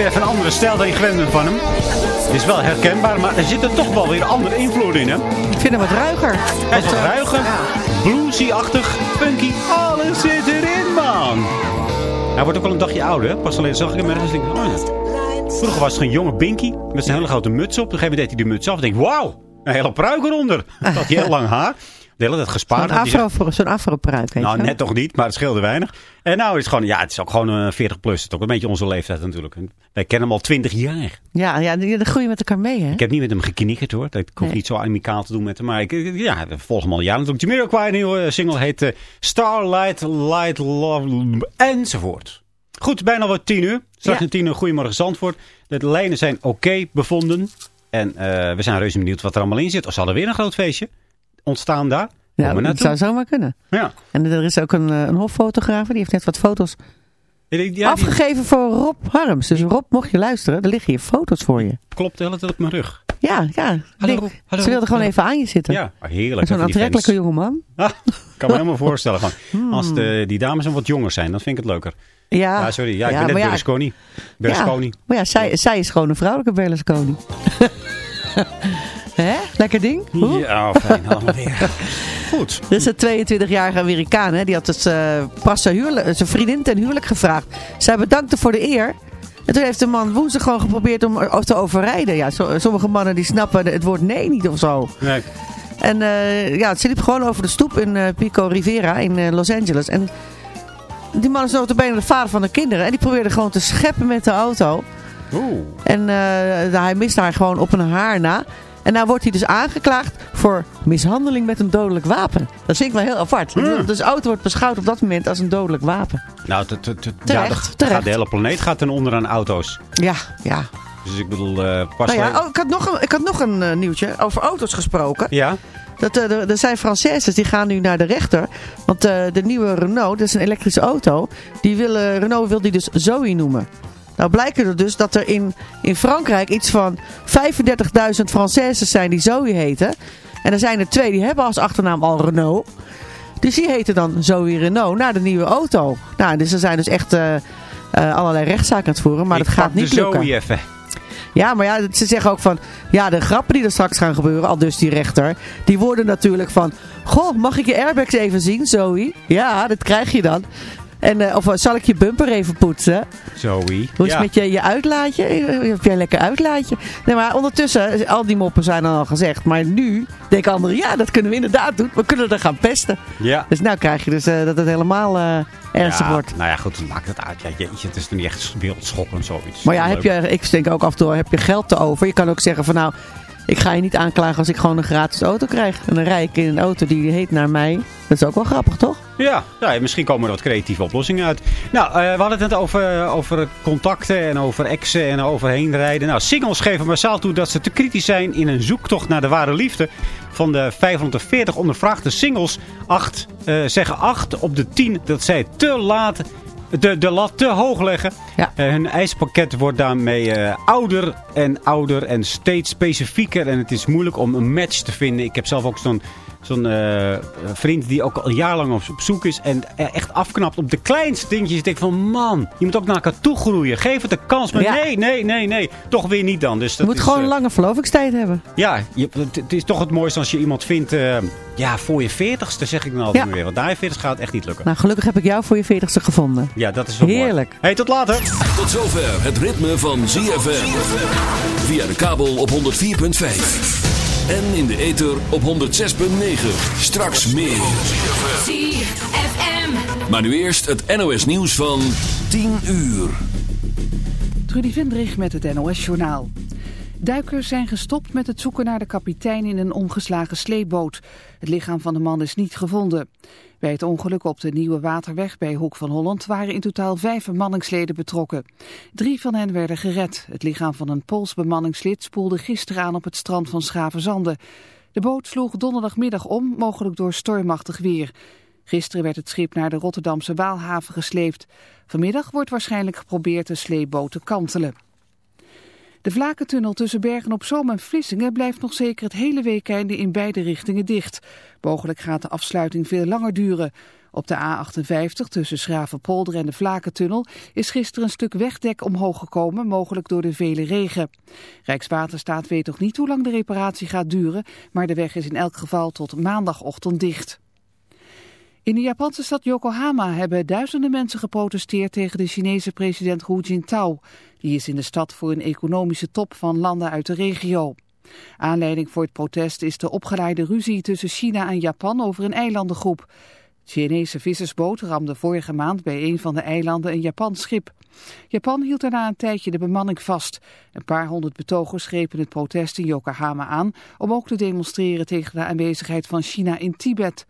Weer even een andere stijl dan je gewend bent van hem. Het is wel herkenbaar, maar er zitten toch wel weer andere invloeden in hem. Ik vind hem wat ruiger. Hij is wat ruiger, bluesy-achtig, funky. Alles zit erin, man. Hij wordt ook wel een dagje ouder. hè. Pas alleen zag ik hem ergens en denk ik, oh ja. Vroeger was het een jonge Binky met zijn hele grote muts op. Op een gegeven moment deed hij die muts af en denk wauw, een hele pruik eronder. Dat had hij heel lang haar. De hele tijd gespaard. Zo'n afro, afro-pruik, weet nou, je net toch niet, maar het scheelde weinig. En nou is het gewoon, ja, het is ook gewoon een 40 plus. Het is ook een beetje onze leeftijd natuurlijk. En wij kennen hem al 20 jaar. Ja, ja, dan groei je met elkaar mee, hè? Ik heb niet met hem geknikkerd hoor. Dat hoeft Nee. niet zo amicaal te doen met hem. Maar ik, ik- ja, we volgen hem al jaren natuurlijk. Jamiroquai, een nieuwe single heet eh, Starlight, Light, Love enzovoort. Goed, bijna wat tien uur. Straks Ja. een tien uur, goedemorgen Zandvoort. De lijnen zijn oké bevonden. En eh, we zijn reuze benieuwd wat er allemaal in zit. Of zal er weer een groot feestje ontstaan daar? Ja, dat zou zomaar kunnen. Ja. En er is ook een, eh, een hoffotograaf, die heeft net wat foto's Ja, die afgegeven voor Rob Harms. Dus Rob, mocht je luisteren, er liggen hier foto's voor je. klopt de hele tijd op mijn rug. Ja, ja. Hallo, hallo, ze wilde gewoon hallo. even aan je zitten. Ja, heerlijk. Zo'n aantrekkelijke jongeman. Ah, kan me helemaal (laughs) voorstellen. Van, Als de, die dames een wat jonger zijn, dan vind ik het leuker. Ja, Ja, sorry. Ja, ik ben net Ah. Berlusconi. Berlusconi. Ja, maar ja, zij, zij is gewoon een vrouwelijke Berlusconi. (laughs) Hè? Lekker ding? Hoe? Ja, fijn. Allemaal weer. (laughs) Goed. Is een 22-jarige Amerikaan. Hè? Die had dus, eh, pas zijn, huwelijk, zijn vriendin ten huwelijk gevraagd. Zij bedankte voor de eer. En toen heeft de man woensdag gewoon geprobeerd om te overrijden. Ja, sommige mannen die snappen het woord nee niet of zo. Nee. En eh, ja, ze liep gewoon over de stoep in eh, Pico Rivera in Los Angeles. En die man is notabene de vader van de kinderen. En die probeerde gewoon te scheppen met de auto. Oeh. En hij miste haar gewoon op een haar na. En nou wordt hij dus aangeklaagd voor mishandeling met een dodelijk wapen. Dat vind ik wel heel apart. Dus de auto wordt beschouwd op dat moment als een dodelijk wapen. Nou, t- t- t- ja, Terecht, dat terecht. Gaat de hele planeet gaat ten onder aan auto's. Ja, ja. Dus ik bedoel, eh pas Nou ja, oh, ik had nog een, ik had nog een eh, nieuwtje over auto's gesproken. ja? Dat, eh, er, zijn Françaises die gaan nu naar de rechter. Want de nieuwe Renault, dat is een elektrische auto. Die wil, Renault wil die dus Zoe noemen. Nou blijken er dus dat er in, in Frankrijk iets van 35.000 Françaises zijn die Zoe heten. En er zijn er twee die hebben als achternaam al Renault. Dus die heten dan Zoe Renault naar de nieuwe auto. Nou, dus er zijn dus echt eh, eh, allerlei rechtszaken aan het voeren. Maar Ik dat gaat niet lukken. Zoe even. Ja, maar ja, ze zeggen ook van... Ja, de grappen die er straks gaan gebeuren, al dus die rechter... Die worden natuurlijk van... Goh, mag ik je airbags even zien, Zoe? Ja, dat krijg je dan. En, eh, of zal ik je bumper even poetsen? Zoe. Hoe is het met je, je uitlaatje? Heb jij een lekker uitlaatje? Nee, maar ondertussen, al die moppen zijn dan al gezegd. Maar nu denken anderen, ja, dat kunnen we inderdaad doen. We kunnen er gaan pesten. Ja. Dus nou krijg je dus eh, dat het helemaal eh, ernstig Ja, wordt. Nou ja, goed, maakt het uit. Ja, jeetje, het is toch niet echt wereldschokkend zoiets. Maar ja, heb je, ik denk ook af en toe, heb je geld te over? Je kan ook zeggen van nou, ik ga je niet aanklagen als ik gewoon een gratis auto krijg. En dan rij in een auto die heet naar mij. Dat is ook wel grappig, toch? Ja, ja, misschien komen er wat creatieve oplossingen uit. Nou, eh, we hadden het net over, over contacten en over exen en over heen rijden. Nou, singles geven massaal toe dat ze te kritisch zijn in een zoektocht naar de ware liefde. Van de 540 ondervraagde singles acht, eh, zeggen 8 op de 10 dat zij te laat de, de lat te hoog leggen. Ja. Eh, hun ijspakket wordt daarmee eh, ouder en ouder en steeds specifieker. En het is moeilijk om een match te vinden. Ik heb zelf ook zo'n zo'n eh, vriend die ook al jarenlang op, op zoek is. En eh, echt afknapt op de kleinste dingetjes. Ik denk van man, je moet ook naar elkaar toe groeien. Geef het een kans. Maar Ja. nee, nee, nee, nee. Toch weer niet dan. Dus Je moet is, gewoon eh, een lange verlovingstijd hebben. Ja, je, het, het is toch het mooiste als je iemand vindt eh, ja, voor je veertigste, zeg ik dan altijd Ja. weer. Want na je veertigste gaat het echt niet lukken. Nou, gelukkig heb ik jou voor je veertigste gevonden. Ja, dat is wel mooi. Heerlijk. Hey, tot later. Tot zover het ritme van ZFM. Via de kabel op 104.5. En in de ether op 106.9. Straks meer. ZFM. Maar nu eerst het NOS nieuws van 10 uur. Trudy Vendrig met het NOS-journaal. Duikers zijn gestopt met het zoeken naar de kapitein in een omgeslagen sleepboot. Het lichaam van de man is niet gevonden. Bij het ongeluk op de Nieuwe Waterweg bij Hoek van Holland waren in totaal vijf bemanningsleden betrokken. Drie van hen werden gered. Het lichaam van een Pools bemanningslid spoelde gisteren aan op het strand van Schavenzande. De boot sloeg donderdagmiddag om, mogelijk door stormachtig weer. Gisteren werd het schip naar de Rotterdamse Waalhaven gesleept. Vanmiddag wordt waarschijnlijk geprobeerd de sleepboot te kantelen. De Vlakentunnel tussen Bergen-op-Zoom en Vlissingen blijft nog zeker het hele weekende in beide richtingen dicht. Mogelijk gaat de afsluiting veel langer duren. Op de A58 tussen Schravenpolder en de Vlakentunnel is gisteren een stuk wegdek omhoog gekomen, mogelijk door de vele regen. Rijkswaterstaat weet nog niet hoe lang de reparatie gaat duren, maar de weg is in elk geval tot maandagochtend dicht. In de Japanse stad Yokohama hebben duizenden mensen geprotesteerd tegen de Chinese president Hu Jintao. Die is in de stad voor een economische top van landen uit de regio. Aanleiding voor het protest is de opgeleide ruzie tussen China en Japan over een eilandengroep. De Chinese vissersboot ramde vorige maand bij een van de eilanden een Japans schip. Japan hield daarna een tijdje de bemanning vast. Een paar honderd betogers grepen het protest in Yokohama aan om ook te demonstreren tegen de aanwezigheid van China in Tibet.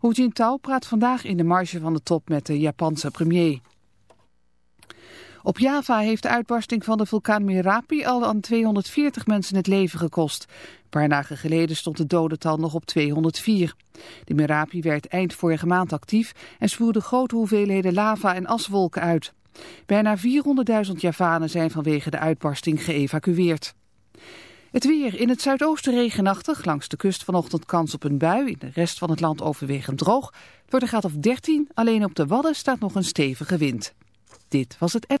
Hu Jintao praat vandaag in de marge van de top met de Japanse premier. Op Java heeft de uitbarsting van de vulkaan Merapi al aan 240 mensen het leven gekost. Een paar dagen geleden stond het dodental nog op 204. De Merapi werd eind vorige maand actief en spoelde grote hoeveelheden lava en aswolken uit. Bijna 400.000 Javanen zijn vanwege de uitbarsting geëvacueerd. Het weer in het zuidoosten regenachtig, langs de kust vanochtend kans op een bui, in de rest van het land overwegend droog. Het wordt een graad of 13, alleen op de Wadden staat nog een stevige wind. Dit was het app.